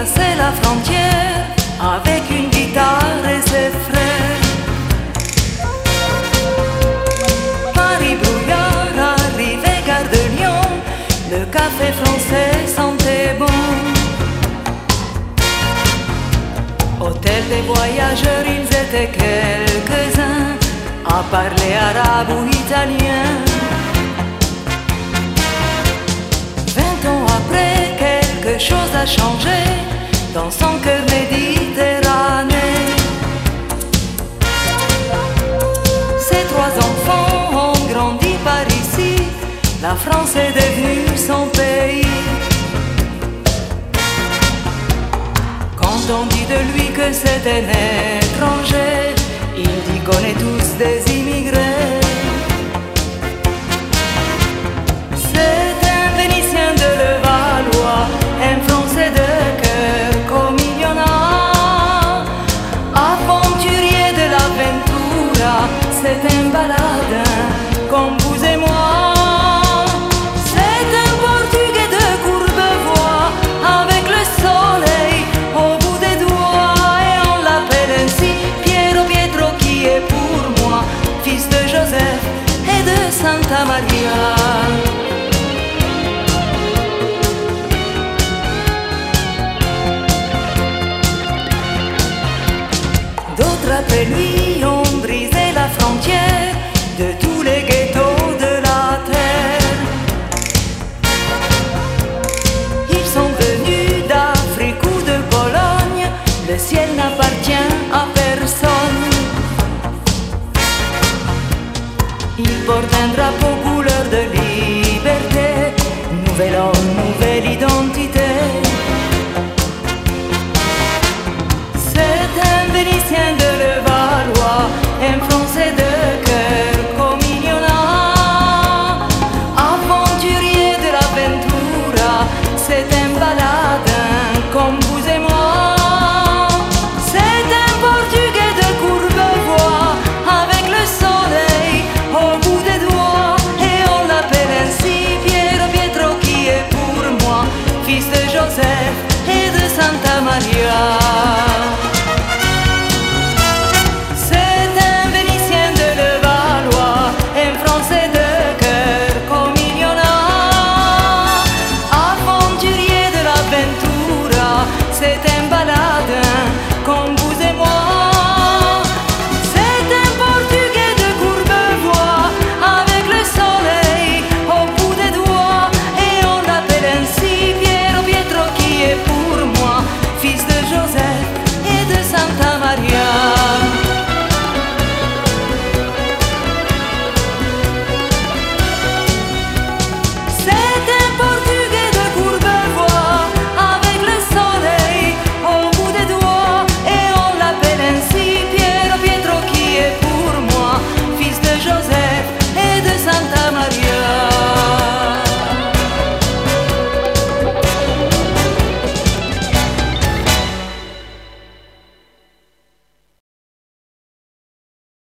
passer la frontière avec une guitare et ses frères. Paris brouillard, arrivé gare de Lyon, le café français sentait bon. Hôtel des voyageurs, ils étaient quelques-uns à parler arabe ou italien. Vingt ans après, quelque chose a changé la France est devenue son pays. Quand on dit de lui que c'est un étranger, il dit qu'on est tous des immigrés. C'est un Vénitien de Levallois, un Français de cœur comme il y en a. Aventurier de l'Aventura, c'est un baladin comme D'autres après lui ont brisé la frontière de tous les ghettos de la terre. Ils sont venus d'Afrique ou de Pologne, le ciel n'appartient à personne. Ils portent un drapeau se te